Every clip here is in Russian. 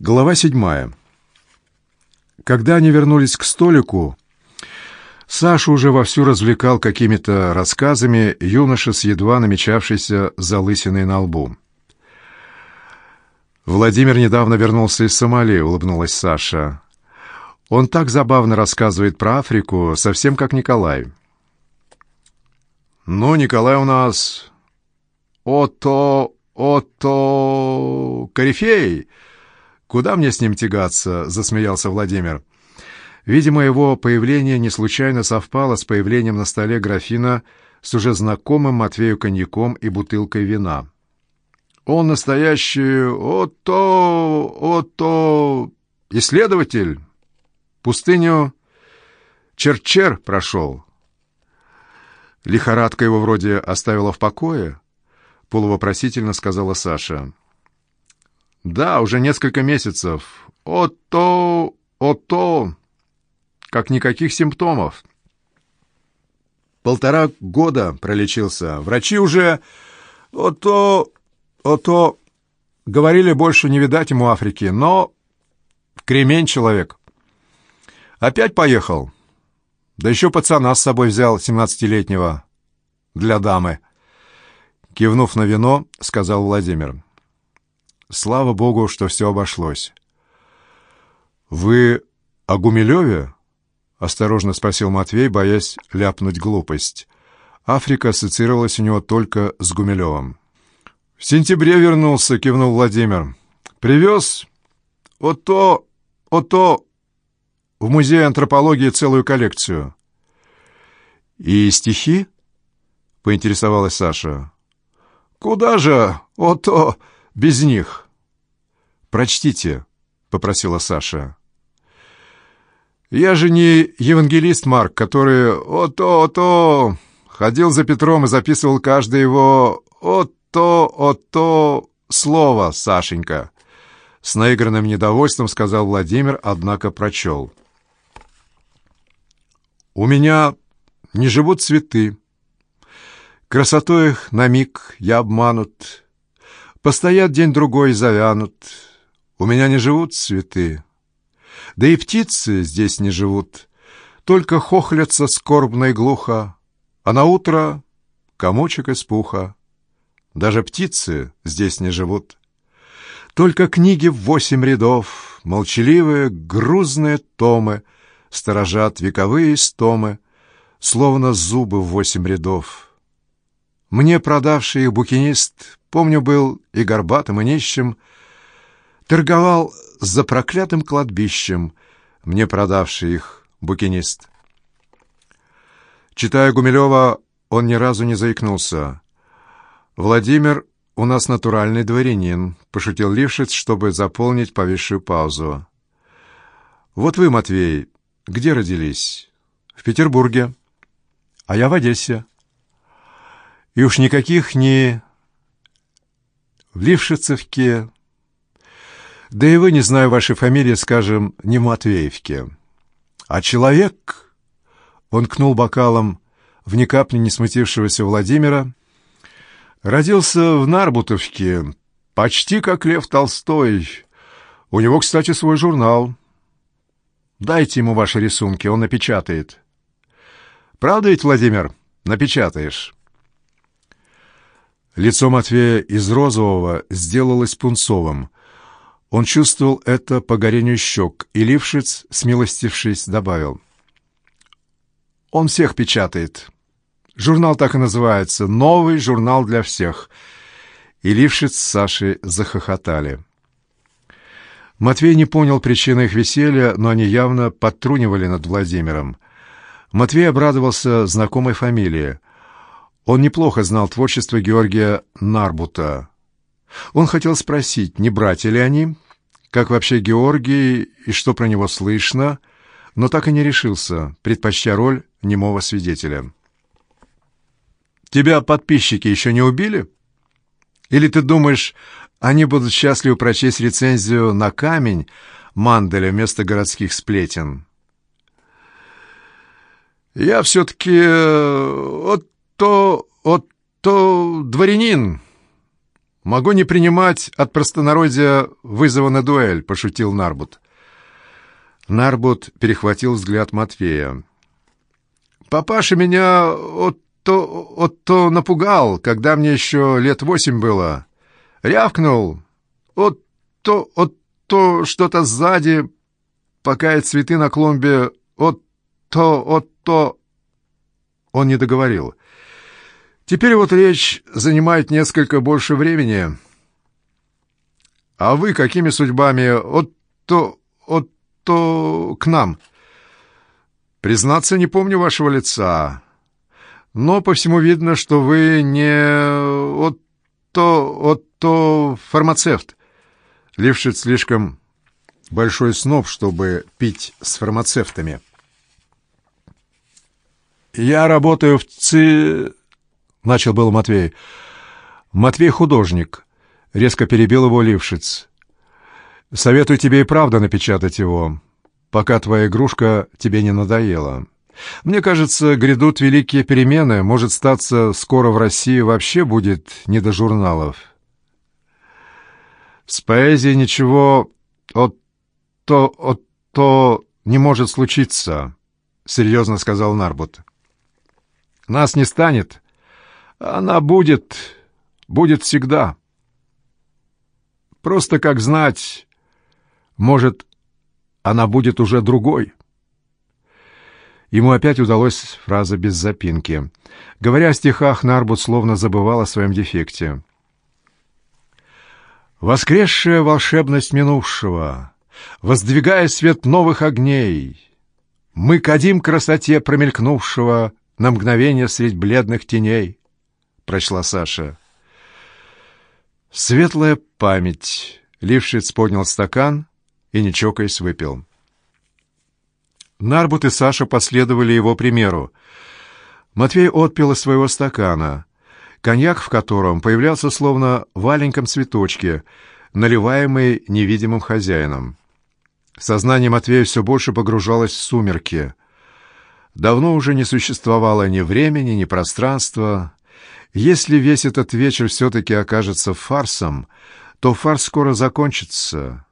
Глава седьмая. Когда они вернулись к столику, Саша уже вовсю развлекал какими-то рассказами юноша с едва намечавшейся залысиной на лбу. «Владимир недавно вернулся из Сомали», — улыбнулась Саша. «Он так забавно рассказывает про Африку, совсем как Николай». «Ну, Николай у нас... Ото... Ото... Корифей!» «Куда мне с ним тягаться?» — засмеялся Владимир. Видимо, его появление не случайно совпало с появлением на столе графина с уже знакомым Матвею коньяком и бутылкой вина. «Он настоящий ото... ото... исследователь. Пустыню Черчер прошел». «Лихорадка его вроде оставила в покое?» — полувопросительно сказала Саша. Да, уже несколько месяцев. Ото, ото, как никаких симптомов. Полтора года пролечился. Врачи уже ото, ото говорили больше не видать ему Африки, но кремень человек. Опять поехал. Да еще пацана с собой взял, семнадцатилетнего, для дамы. Кивнув на вино, сказал Владимир. Слава богу, что все обошлось. «Вы о Гумилеве?» — осторожно спросил Матвей, боясь ляпнуть глупость. Африка ассоциировалась у него только с Гумилевым. «В сентябре вернулся», — кивнул Владимир. «Привез? Ото, ото, в музей антропологии целую коллекцию». «И стихи?» — поинтересовалась Саша. «Куда же, ото, без них?» «Прочтите», — попросила Саша. «Я же не евангелист Марк, который «Ото-ото» ходил за Петром и записывал каждое его «Ото-ото» слово, Сашенька». С наигранным недовольством сказал Владимир, однако прочел. «У меня не живут цветы. Красотой их на миг я обманут. Постоят день-другой завянут». У меня не живут цветы, да и птицы здесь не живут, только хохлятся скорбно и глухо, а на утро комочек из пуха. Даже птицы здесь не живут. Только книги в восемь рядов, молчаливые, грузные томы, сторожат вековые истомы, словно зубы в восемь рядов. Мне продавший их букинист, помню, был и горбатым, и нищим, торговал за проклятым кладбищем, мне продавший их букинист. Читая Гумилева, он ни разу не заикнулся. «Владимир у нас натуральный дворянин», — пошутил Лившиц, чтобы заполнить повисшую паузу. «Вот вы, Матвей, где родились?» «В Петербурге. А я в Одессе». «И уж никаких ни в Лившицевке, да и вы, не знаю вашей фамилии, скажем, не Матвеевке. А человек...» Он кнул бокалом в ни капли не смутившегося Владимира. «Родился в Нарбутовке, почти как Лев Толстой. У него, кстати, свой журнал. Дайте ему ваши рисунки, он напечатает». «Правда ведь, Владимир, напечатаешь?» Лицо Матвея из розового сделалось пунцовым — он чувствовал это по горению щек, и Лившиц, смилостившись, добавил. «Он всех печатает. Журнал так и называется «Новый журнал для всех». И Лившиц с Сашей захохотали. Матвей не понял причины их веселья, но они явно подтрунивали над Владимиром. Матвей обрадовался знакомой фамилии. Он неплохо знал творчество Георгия Нарбута. Он хотел спросить, не братья ли они, как вообще Георгий и что про него слышно, но так и не решился, предпочтя роль немого свидетеля. «Тебя подписчики еще не убили? Или ты думаешь, они будут счастливы прочесть рецензию на камень Манделя вместо городских сплетен?» «Я все-таки... Э, от то... от то... дворянин», Могу не принимать от простонародья вызова на дуэль», — пошутил Нарбут. Нарбут перехватил взгляд Матвея. «Папаша меня от то, от то напугал, когда мне еще лет восемь было. Рявкнул. От то, от то что-то сзади, пока я цветы на клумбе, от то, от то...» Он не договорил. «Теперь вот речь занимает несколько больше времени. А вы какими судьбами? От то, от то к нам?» «Признаться, не помню вашего лица, но по всему видно, что вы не от то, от то фармацевт». Лившиц слишком большой сноб, чтобы пить с фармацевтами. «Я работаю в ЦИ...» — начал был Матвей. «Матвей художник», — резко перебил его Лившиц. «Советую тебе и правда напечатать его, пока твоя игрушка тебе не надоела. Мне кажется, грядут великие перемены, может статься, скоро в России вообще будет не до журналов». «С поэзией ничего от то, от то не может случиться», — серьезно сказал Нарбут. Нас не станет. Она будет, будет всегда. Просто как знать, может, она будет уже другой. Ему опять удалось фраза без запинки. Говоря о стихах, Нарбут словно забывал о своем дефекте. «Воскресшая волшебность минувшего, воздвигая свет новых огней, мы кадим красоте промелькнувшего на мгновение средь бледных теней», — прочла Саша. «Светлая память». Лившиц поднял стакан и, не чокаясь, выпил. Нарбут и Саша последовали его примеру. Матвей отпил из своего стакана, коньяк в котором появлялся словно в маленьком цветочке, наливаемый невидимым хозяином. Сознание Матвея все больше погружалось в сумерки. Давно уже не существовало ни времени, ни пространства. Если весь этот вечер все-таки окажется фарсом, то фарс скоро закончится.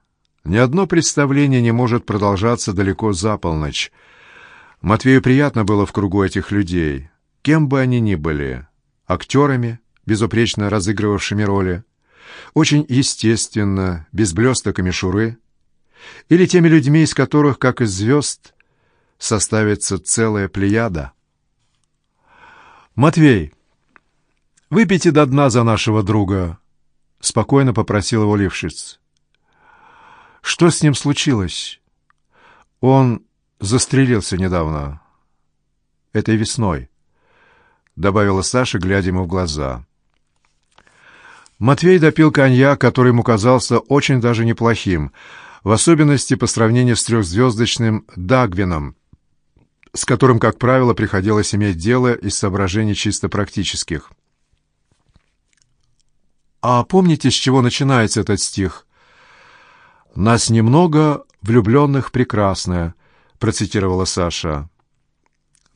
Ни одно представление не может продолжаться далеко за полночь. Матвею приятно было в кругу этих людей, кем бы они ни были, актерами, безупречно разыгрывавшими роли, очень естественно, без блесток и мишуры, или теми людьми, из которых, как из звезд, составится целая плеяда. «Матвей, выпейте до дна за нашего друга», — спокойно попросил его Лившиц. «Что с ним случилось?» «Он застрелился недавно. Этой весной», — добавила Саша, глядя ему в глаза. Матвей допил коньяк, который ему казался очень даже неплохим, в особенности по сравнению с трехзвездочным «Дагвином», с которым, как правило, приходилось иметь дело из соображений чисто практических. «А помните, с чего начинается этот стих?» «Нас немного, влюбленных прекрасное», — процитировала Саша.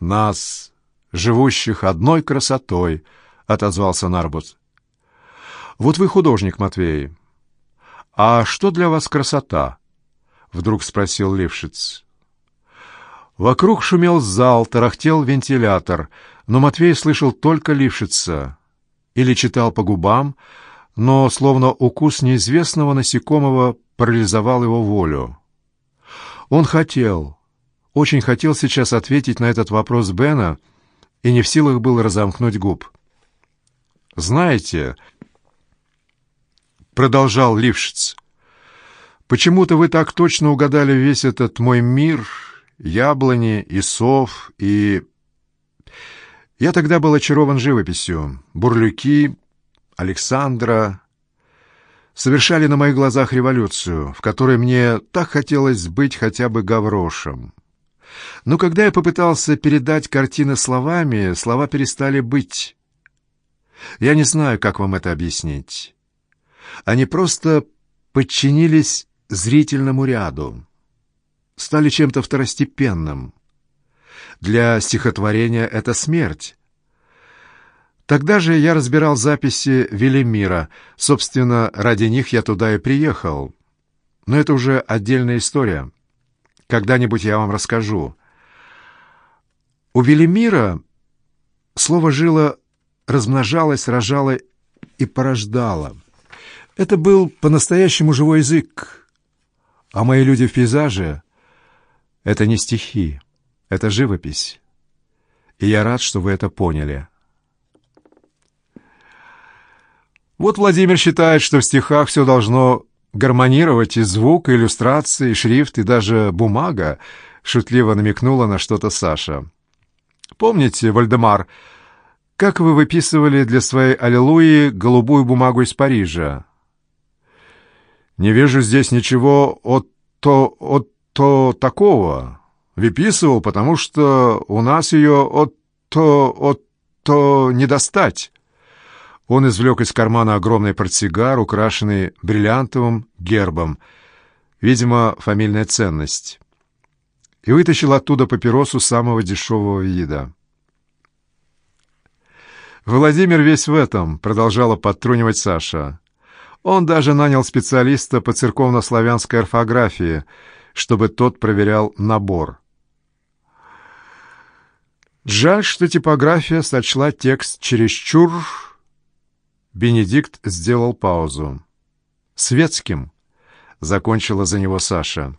«Нас, живущих одной красотой», — отозвался Нарбут. «Вот вы художник, Матвей. А что для вас красота?» — вдруг спросил Лившиц. Вокруг шумел зал, тарахтел вентилятор, но Матвей слышал только Лившица. Или читал по губам, но словно укус неизвестного насекомого парализовал его волю. Он хотел, очень хотел сейчас ответить на этот вопрос Бена и не в силах был разомкнуть губ. «Знаете...» — продолжал Лившиц. «Почему-то вы так точно угадали весь этот мой мир яблони и сов, и... Я тогда был очарован живописью. Бурлюки, Александра совершали на моих глазах революцию, в которой мне так хотелось быть хотя бы гаврошем. Но когда я попытался передать картины словами, слова перестали быть. Я не знаю, как вам это объяснить. Они просто подчинились зрительному ряду стали чем-то второстепенным. Для стихотворения это смерть. Тогда же я разбирал записи Велимира. Собственно, ради них я туда и приехал. Но это уже отдельная история. Когда-нибудь я вам расскажу. У Велимира слово «жило» размножалось, рожало и порождало. Это был по-настоящему живой язык. А мои люди в пейзаже — это не стихи, это живопись. И я рад, что вы это поняли. Вот Владимир считает, что в стихах все должно гармонировать и звук, и иллюстрации, и шрифт, и даже бумага, шутливо намекнула на что-то Саша. Помните, Вальдемар, как вы выписывали для своей «Аллилуйи» голубую бумагу из Парижа? Не вижу здесь ничего от то, от то такого. Выписывал, потому что у нас ее от то, от то не достать. Он извлек из кармана огромный портсигар, украшенный бриллиантовым гербом, видимо, фамильная ценность, и вытащил оттуда папиросу самого дешевого вида. «Владимир весь в этом», — продолжала подтрунивать Саша. Он даже нанял специалиста по церковно-славянской орфографии, чтобы тот проверял набор. Жаль, что типография сочла текст чересчур Бенедикт сделал паузу. «Светским», — закончила за него Саша.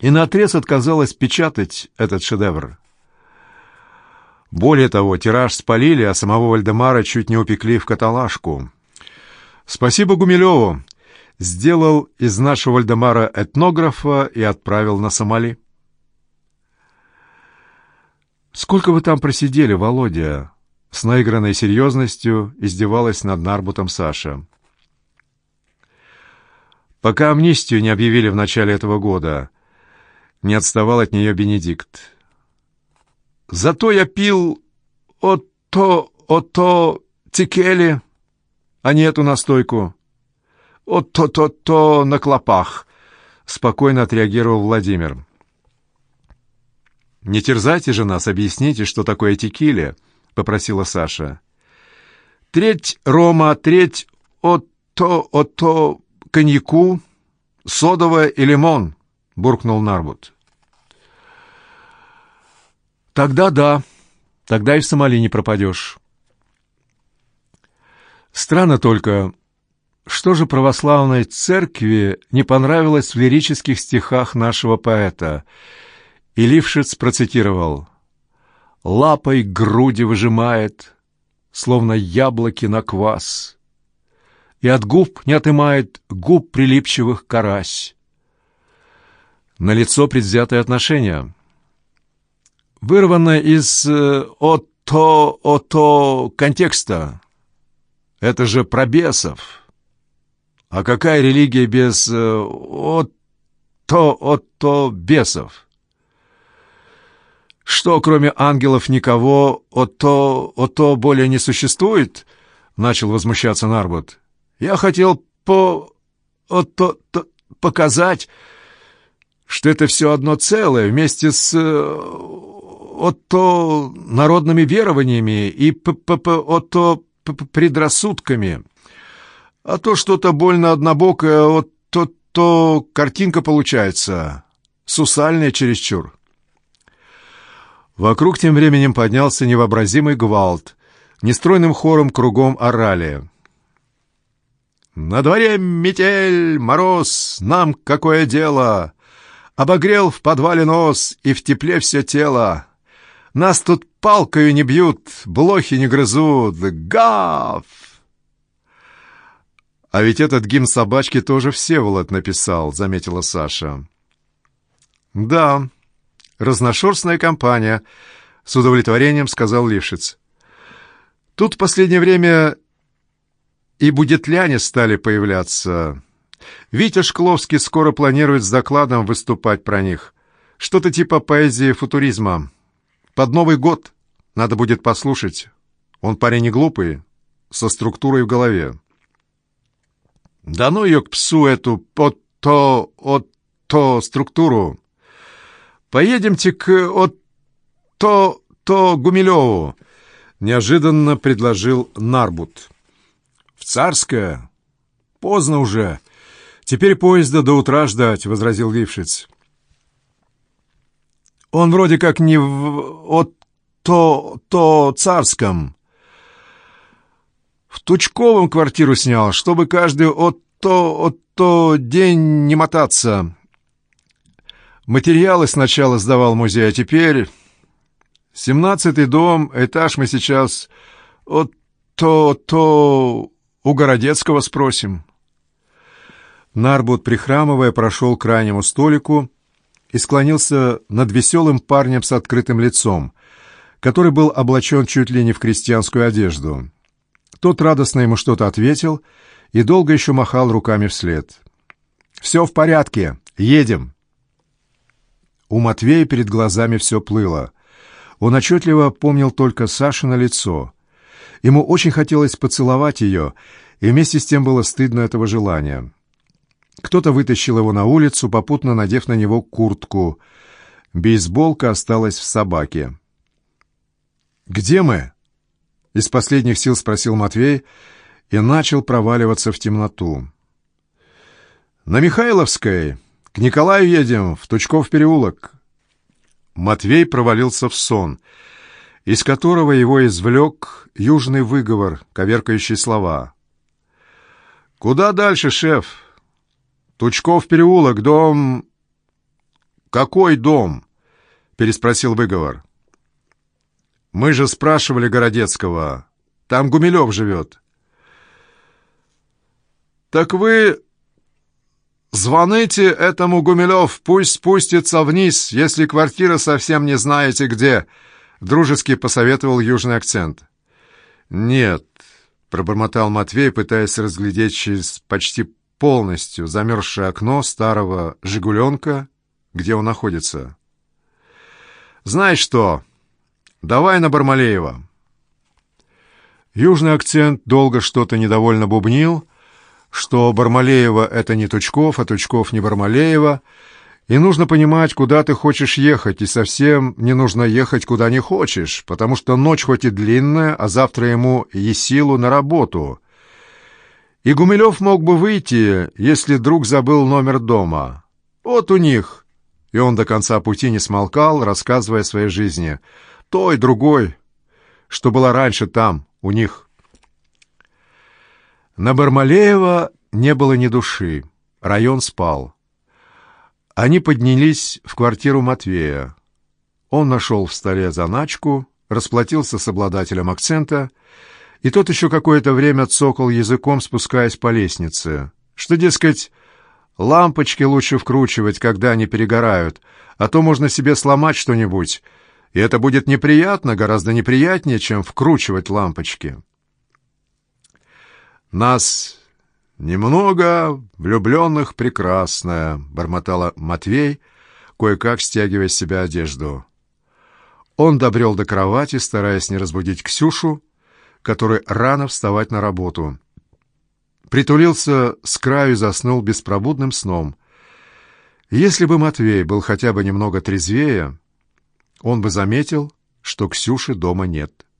И наотрез отказалась печатать этот шедевр. Более того, тираж спалили, а самого Вальдемара чуть не упекли в каталажку. Спасибо Гумилеву. Сделал из нашего Вальдемара этнографа и отправил на Сомали. «Сколько вы там просидели, Володя?» С наигранной серьезностью издевалась над Нарбутом Саша. Пока амнистию не объявили в начале этого года, не отставал от нее Бенедикт. «Зато я пил от-то, от-то текели, а не эту настойку. От-то-то-то на клопах», — спокойно отреагировал Владимир. «Не терзайте же нас, объясните, что такое текили», — попросила Саша. «Треть рома, треть от-то, от-то коньяку, содовое и лимон», — буркнул Нарбут. «Тогда да, тогда и в Сомали не пропадешь». Странно только, что же православной церкви не понравилось в лирических стихах нашего поэта? И Лившиц процитировал лапой груди выжимает, словно яблоки на квас, и от губ не отымает губ прилипчивых карась. На лицо предвзятое отношение. Вырванное из э, ото, ото контекста. Это же про бесов. А какая религия без э, ото, ото бесов? Что, кроме ангелов, никого ото, ото более не существует? Начал возмущаться Нарбут. Я хотел по... ото, то, показать, что это все одно целое, вместе с... ото народными верованиями и п -п -п ото предрассудками. А то что-то больно однобокое, вот то-то картинка получается, сусальная чересчур. Вокруг тем временем поднялся невообразимый гвалт. Нестройным хором кругом орали. «На дворе метель, мороз, нам какое дело! Обогрел в подвале нос, и в тепле все тело. Нас тут палкою не бьют, блохи не грызут. Гав!» «А ведь этот гимн собачки тоже Всеволод написал», — заметила Саша. «Да, разношерстная компания», — с удовлетворением сказал Лившиц. «Тут в последнее время и будетляне стали появляться. Витя Шкловский скоро планирует с докладом выступать про них. Что-то типа поэзии футуризма. Под Новый год надо будет послушать. Он парень не глупый, со структурой в голове». «Да ну ее к псу эту, под то, от то структуру!» Поедемте к от то, то Гумилеву. — неожиданно предложил Нарбут. «В Царское? Поздно уже. Теперь поезда до утра ждать», — возразил Лившиц. «Он вроде как не в... от то... то Царском. В Тучковом квартиру снял, чтобы каждый от то... от то день не мотаться. Материалы сначала сдавал музей, а теперь... Семнадцатый дом, этаж мы сейчас от то... то... у Городецкого спросим». Нарбут, прихрамывая, прошел к крайнему столику и склонился над веселым парнем с открытым лицом, который был облачен чуть ли не в крестьянскую одежду. Тот радостно ему что-то ответил и долго еще махал руками вслед. «Все в порядке, едем!» У Матвея перед глазами все плыло. Он отчетливо помнил только Сашино лицо. Ему очень хотелось поцеловать ее, и вместе с тем было стыдно этого желания. Кто-то вытащил его на улицу, попутно надев на него куртку. Бейсболка осталась в собаке. «Где мы?» — из последних сил спросил Матвей и начал проваливаться в темноту. «На Михайловской!» К Николаю едем, в Тучков переулок. Матвей провалился в сон, из которого его извлек южный выговор, коверкающий слова. «Куда дальше, шеф?» «Тучков переулок, дом...» «Какой дом?» — переспросил выговор. «Мы же спрашивали Городецкого. Там Гумилев живет». «Так вы «Звоните этому Гумилев, пусть спустится вниз, если квартира совсем не знаете где», — дружески посоветовал южный акцент. «Нет», — пробормотал Матвей, пытаясь разглядеть через почти полностью замерзшее окно старого «Жигуленка», где он находится. «Знаешь что? Давай на Бармалеева». Южный акцент долго что-то недовольно бубнил, что Бармалеева — это не Тучков, а Тучков не Бармалеева, и нужно понимать, куда ты хочешь ехать, и совсем не нужно ехать, куда не хочешь, потому что ночь хоть и длинная, а завтра ему и силу на работу. И Гумилев мог бы выйти, если друг забыл номер дома. Вот у них. И он до конца пути не смолкал, рассказывая о своей жизни. Той, другой, что была раньше там, у них. На Бармалеева не было ни души. Район спал. Они поднялись в квартиру Матвея. Он нашел в столе заначку, расплатился с обладателем акцента, и тот еще какое-то время цокал языком, спускаясь по лестнице, что, дескать, лампочки лучше вкручивать, когда они перегорают, а то можно себе сломать что-нибудь, и это будет неприятно, гораздо неприятнее, чем вкручивать лампочки. «Нас немного, влюбленных прекрасная», — бормотала Матвей, кое-как стягивая с себя одежду. Он добрел до кровати, стараясь не разбудить Ксюшу, которой рано вставать на работу. Притулился с краю и заснул беспробудным сном. Если бы Матвей был хотя бы немного трезвее, он бы заметил, что Ксюши дома нет.